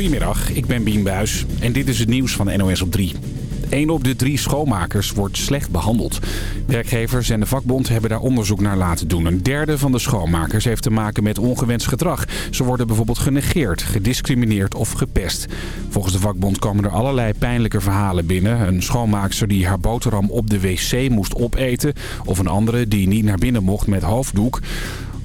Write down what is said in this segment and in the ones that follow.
Goedemiddag, ik ben Bien Buis en dit is het nieuws van NOS op 3. Een op de drie schoonmakers wordt slecht behandeld. Werkgevers en de vakbond hebben daar onderzoek naar laten doen. Een derde van de schoonmakers heeft te maken met ongewenst gedrag. Ze worden bijvoorbeeld genegeerd, gediscrimineerd of gepest. Volgens de vakbond komen er allerlei pijnlijke verhalen binnen. Een schoonmaakster die haar boterham op de wc moest opeten... of een andere die niet naar binnen mocht met hoofddoek...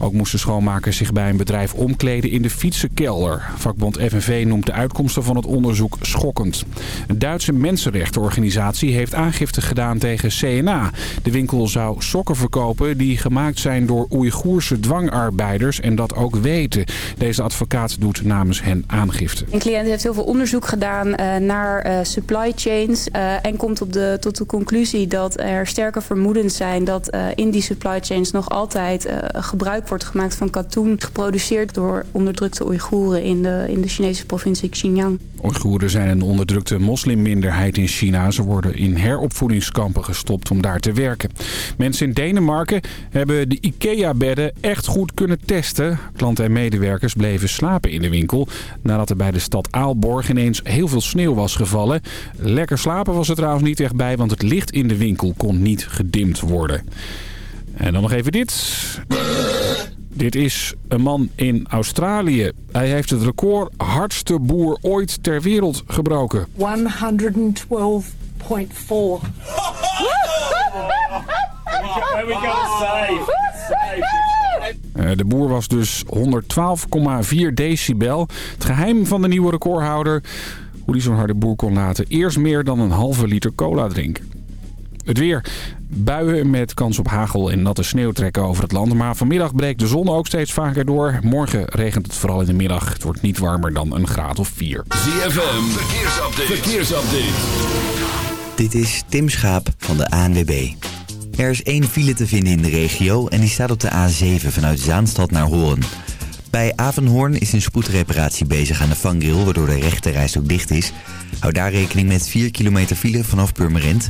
Ook moesten schoonmakers zich bij een bedrijf omkleden in de fietsenkelder. Vakbond FNV noemt de uitkomsten van het onderzoek schokkend. Een Duitse mensenrechtenorganisatie heeft aangifte gedaan tegen CNA. De winkel zou sokken verkopen die gemaakt zijn door Oeigoerse dwangarbeiders en dat ook weten. Deze advocaat doet namens hen aangifte. Een cliënt heeft heel veel onderzoek gedaan uh, naar uh, supply chains uh, en komt op de, tot de conclusie dat er sterke vermoedens zijn dat in die supply chains nog altijd gebruik wordt gemaakt van katoen... geproduceerd door onderdrukte Oeigoeren in de, in de Chinese provincie Xinjiang. Oeigoeren zijn een onderdrukte moslimminderheid in China. Ze worden in heropvoedingskampen gestopt om daar te werken. Mensen in Denemarken hebben de IKEA-bedden echt goed kunnen testen. Klanten en medewerkers bleven slapen in de winkel... nadat er bij de stad Aalborg ineens heel veel sneeuw was gevallen. Lekker slapen was er trouwens niet echt bij... want het licht in de winkel kon niet gedimd worden. En dan nog even dit. Dit is een man in Australië. Hij heeft het record hardste boer ooit ter wereld gebroken. 112.4. De boer was dus 112,4 decibel. Het geheim van de nieuwe recordhouder... hoe hij zo'n harde boer kon laten... eerst meer dan een halve liter cola drinken. Het weer. Buien met kans op hagel en natte sneeuw trekken over het land. Maar vanmiddag breekt de zon ook steeds vaker door. Morgen regent het vooral in de middag. Het wordt niet warmer dan een graad of 4. ZFM, verkeersupdate. verkeersupdate. Dit is Tim Schaap van de ANWB. Er is één file te vinden in de regio en die staat op de A7 vanuit Zaanstad naar Hoorn. Bij Avenhoorn is een spoedreparatie bezig aan de vangrail, waardoor de rechterreis ook dicht is. Hou daar rekening met 4 kilometer file vanaf Purmerend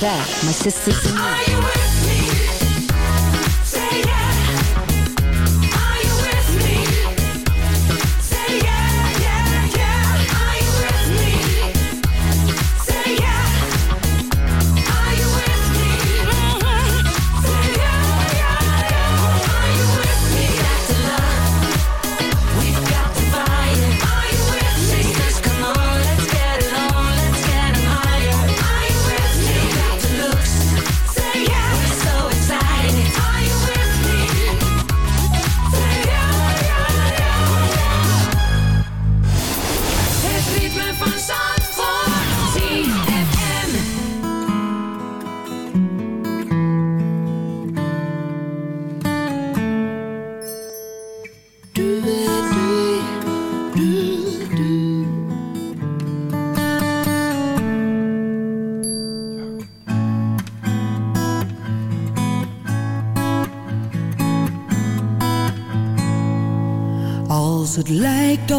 back, my sisters and me.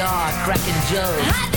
Are, cracking jokes.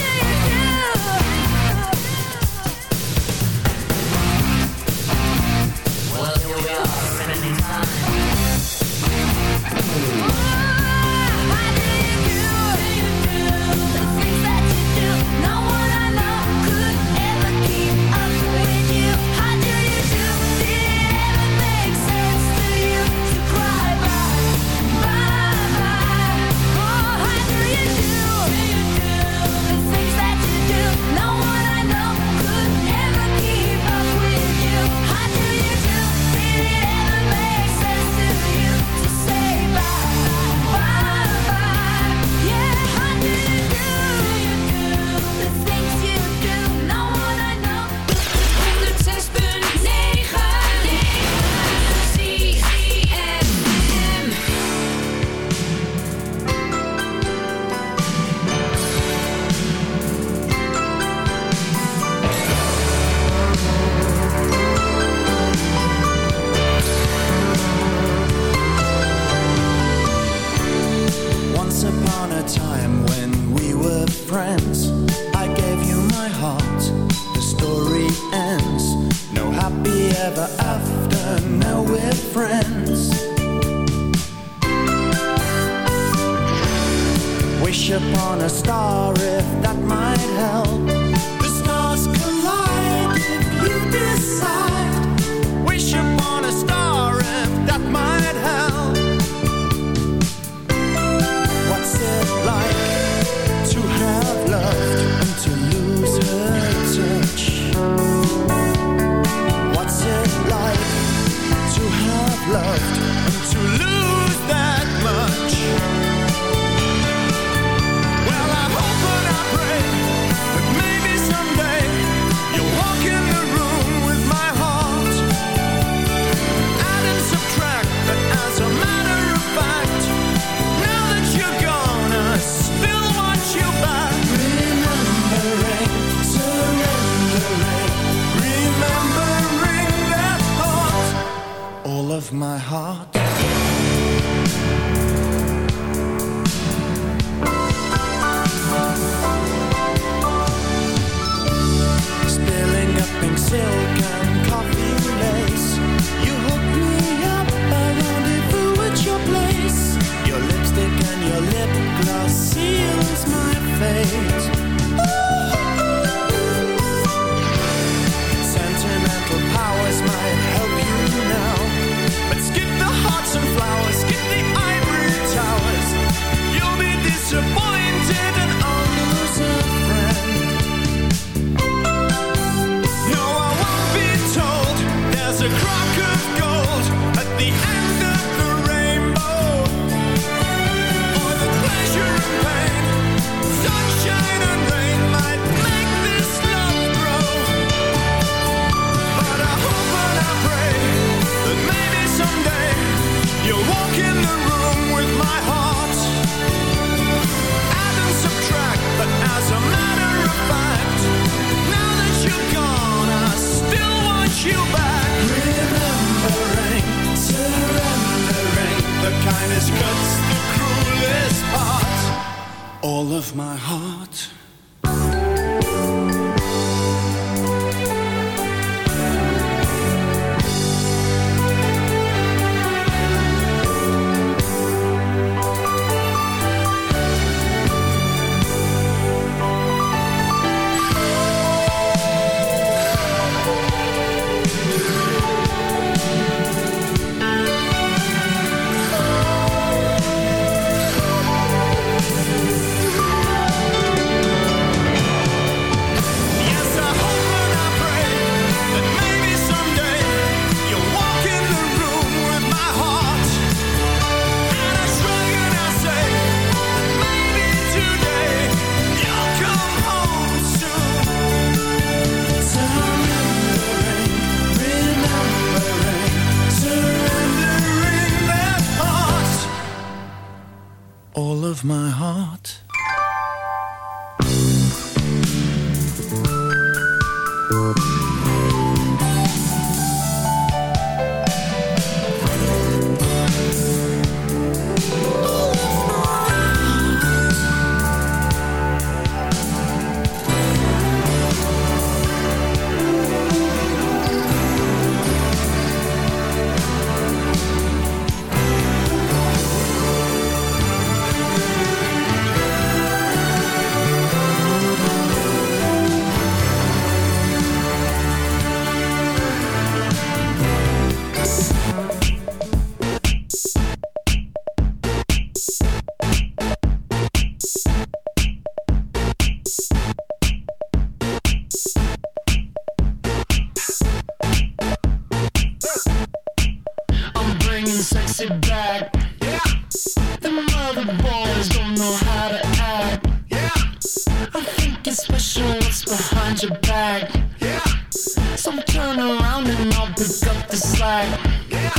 What's behind your back? Yeah. So turn around and I'll pick up the slack. Yeah.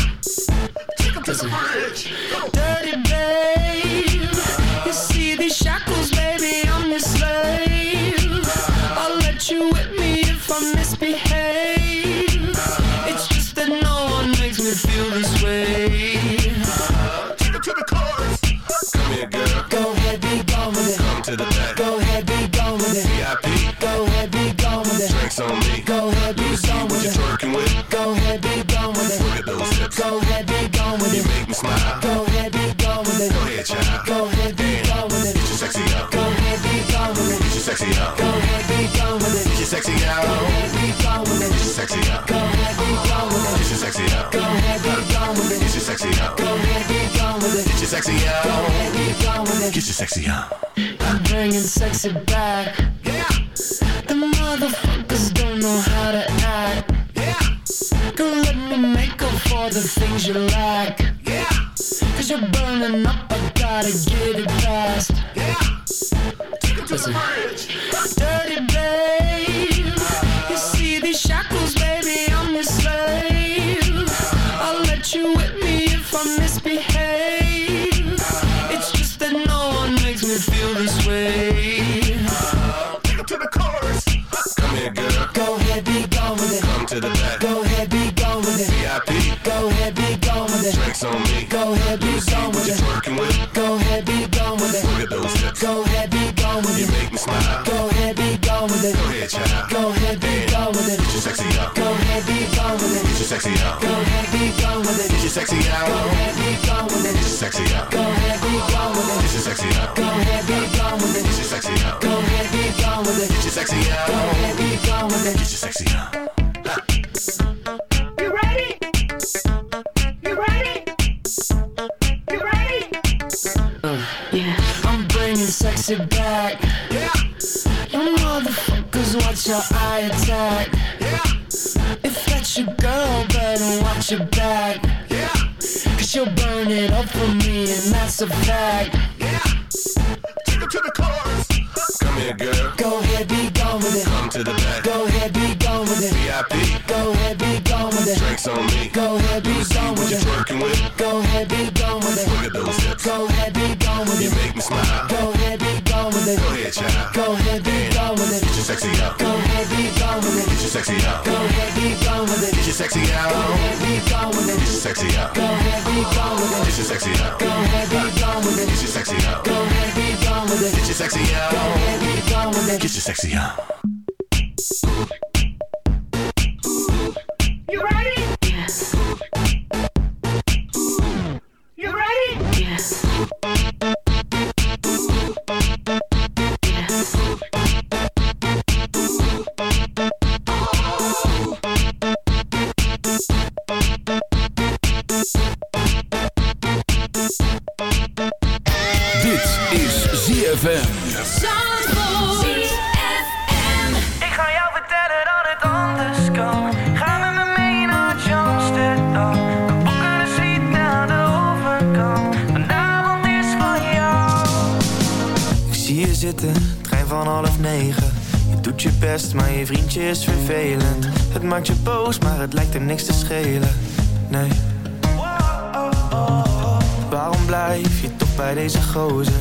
Take to the bridge. Dirty Go ahead, be with it. Your sexy out. Go ahead, be with it. Your sexy out. Go ahead, be with it. Your sexy out. Go ahead, be with it. Your sexy out. Go. I'm bringing sexy back. Yeah. The motherfuckers don't know how to act. Yeah. Girl, let me make up for the things you lack. Yeah. Cause you're burning up, I gotta get it fast. Yeah. Take it to the bridge. Dirty me if sexy out. Go ahead, be gone with it. Get your sexy out. Go ahead, be gone with it. Get your sexy out. Go ahead, be gone with it. Get your sexy out. Go ahead, be gone with it. Get your sexy out. You ready? You ready? You ready? Uh. yeah. I'm bringing sexy back. Yeah. You motherfuckers watch your eye attack. Yeah. If that's your girl, better watch your back. Yeah. You'll burn it up for me, and that's a fact. Yeah. Take it to the chorus. Come here, girl. Go ahead, be gone with it. Come to the back. Go ahead, be gone with it. VIP. Go ahead, be gone with it. Drinks on me. Go ahead, be gone what with you it. twerking with. Go ahead, be gone with it. Look at those hips. Go ahead, be gone with You it. make me smile. Go ahead, be gone with it. Go ahead, child. Go ahead, be gone with it. Get your sexy out. Go ahead, be gone with it. Get your sexy out. Go ahead, be gone with it. Get your sexy Go out. ahead, be gone with Get your sexy out. Go ahead, be gone with it. Get your sexy out. Go ahead, be gone with it. Get your sexy out. Go ahead, be gone with it. Get your sexy out. Go ahead, be gone with it. Get your sexy out. You ready? Yes. You ready? Yes. ZFM. Ik ga jou vertellen dat het anders kan. Ga met me mee naar Amsterdam. We boeken een suite aan de overkant. Vanavond is van jou. Ik zie je zitten, trein van half negen. Je doet je best, maar je vriendje is vervelend. Het maakt je boos, maar het lijkt er niks te schelen. Nee. Waarom blijf je toch bij deze gozer?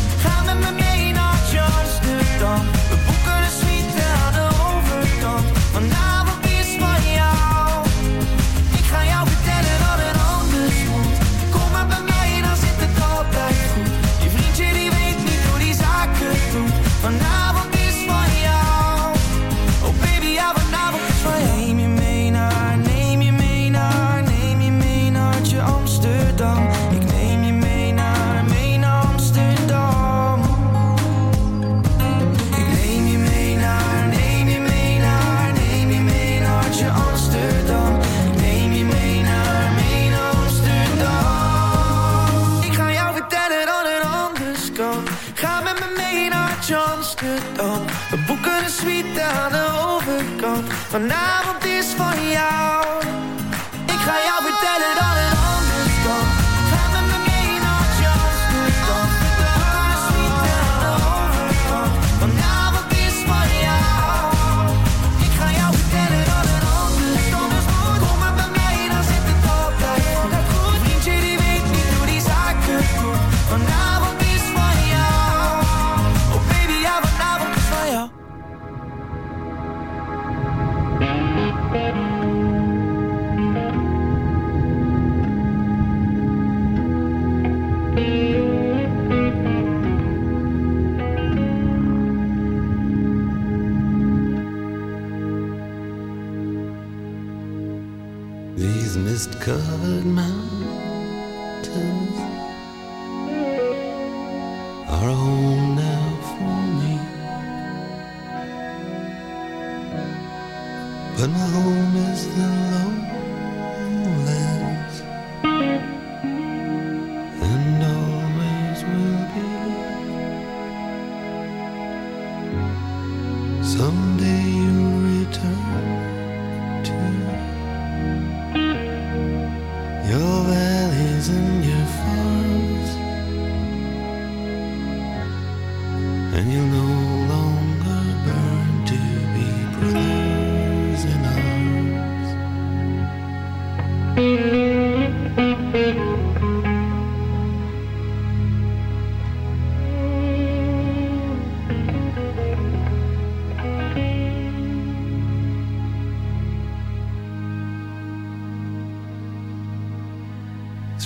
Vanavond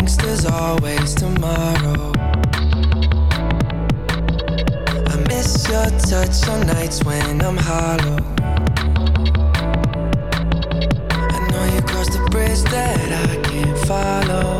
thinks there's always tomorrow. I miss your touch on nights when I'm hollow. I know you crossed the bridge that I can't follow.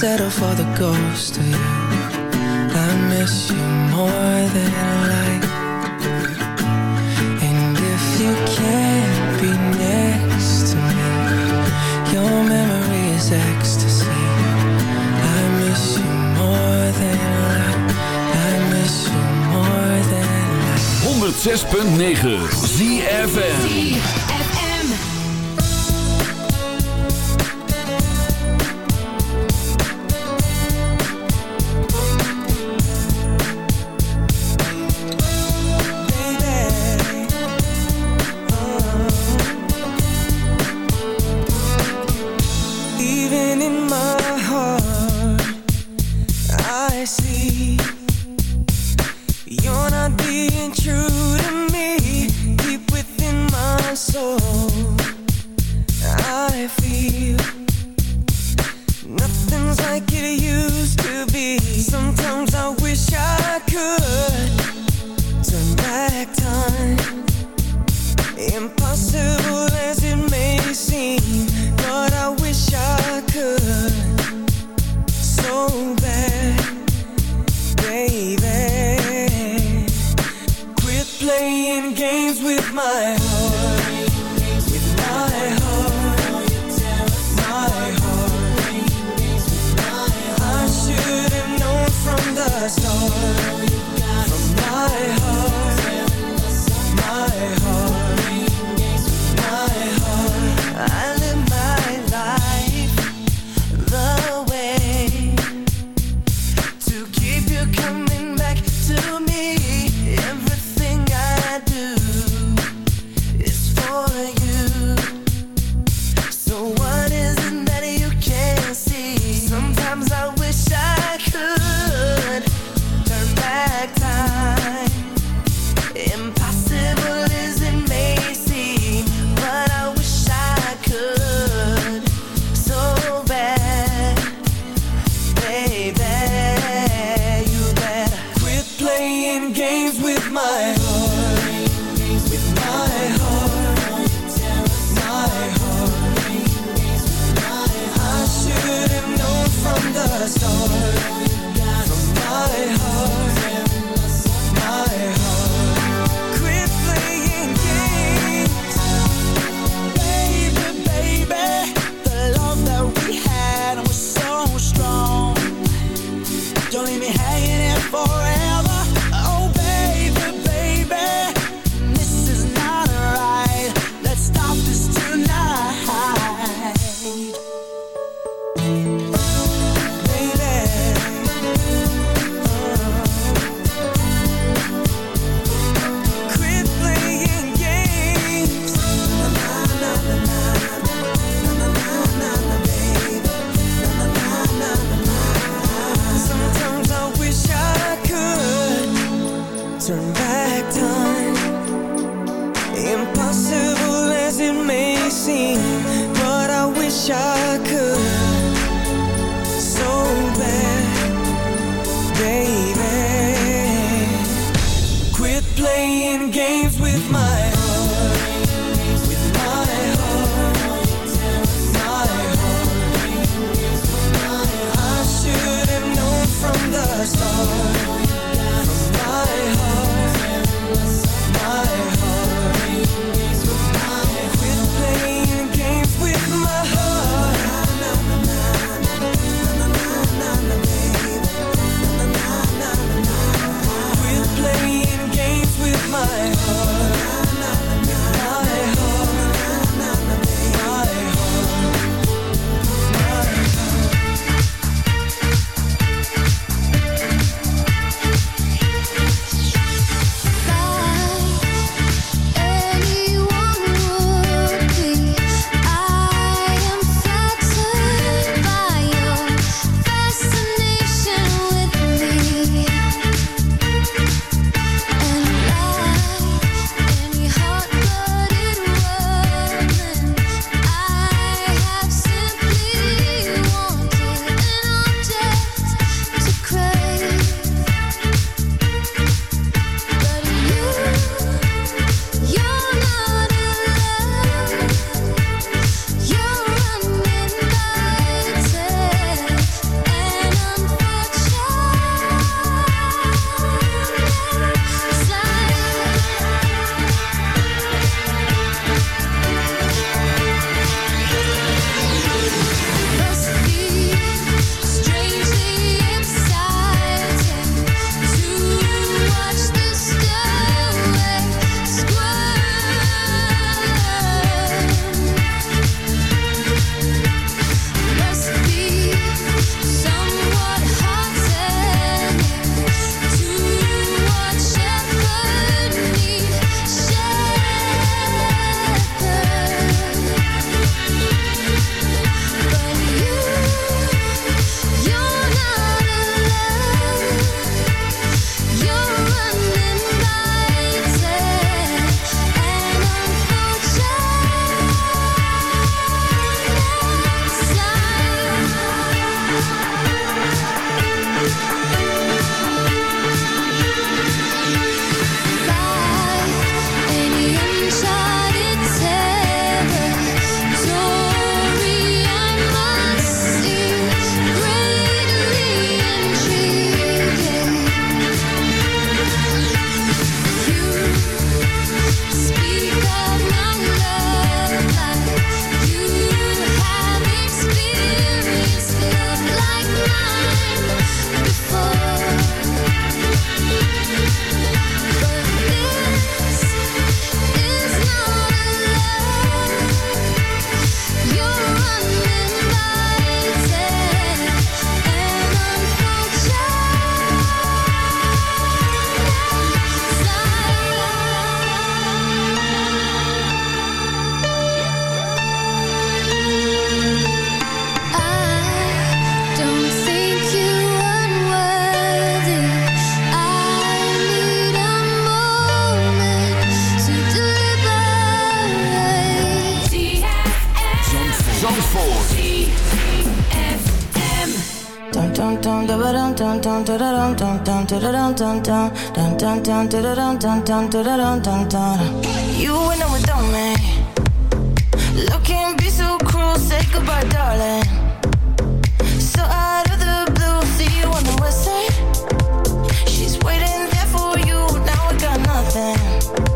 Settle for the ghost of you. I miss you more than life. And if you can't be next to me, your memory is ecstasy. I miss you more than life. I miss you more than life. 106.9 ZFM. playing games with my heart. With my heart. My heart. I should have known from the start. You went on without me. Looking be so cruel, say goodbye, darling. So out of the blue, see you on the west side. She's waiting there for you. Now I got nothing.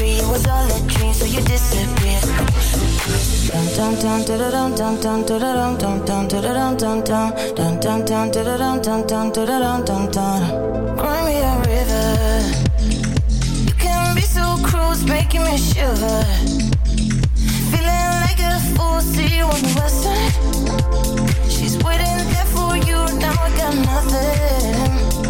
Three, it was all a dream, so you disappeared. Dum dum dum da dum dum dum da dum dum dum dum dum dum da dum dum dum da dum dum dum. Cry me a river. You can be so cruel, making me shiver. Feeling like a fool, see you on the west. She's waiting there for you, now I got nothing.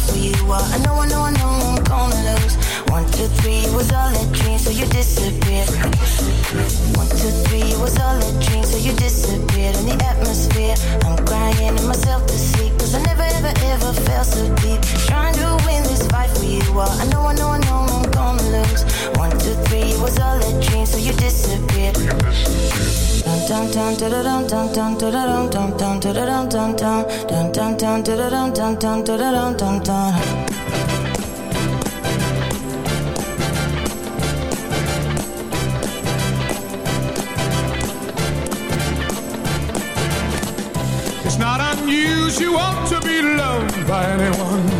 This for you, well, I know, I know, I know I'm gonna lose. One, two, three, was all a dream, so you disappeared. One, two, three, was all a dream, so you disappeared in the It's not unusual to be loved by anyone.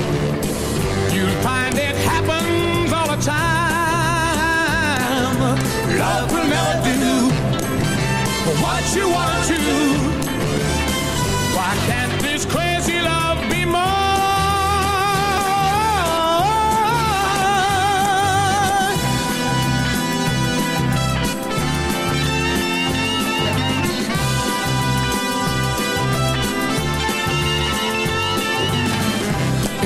find it happens all the time. Love will never do what you want to. Why can't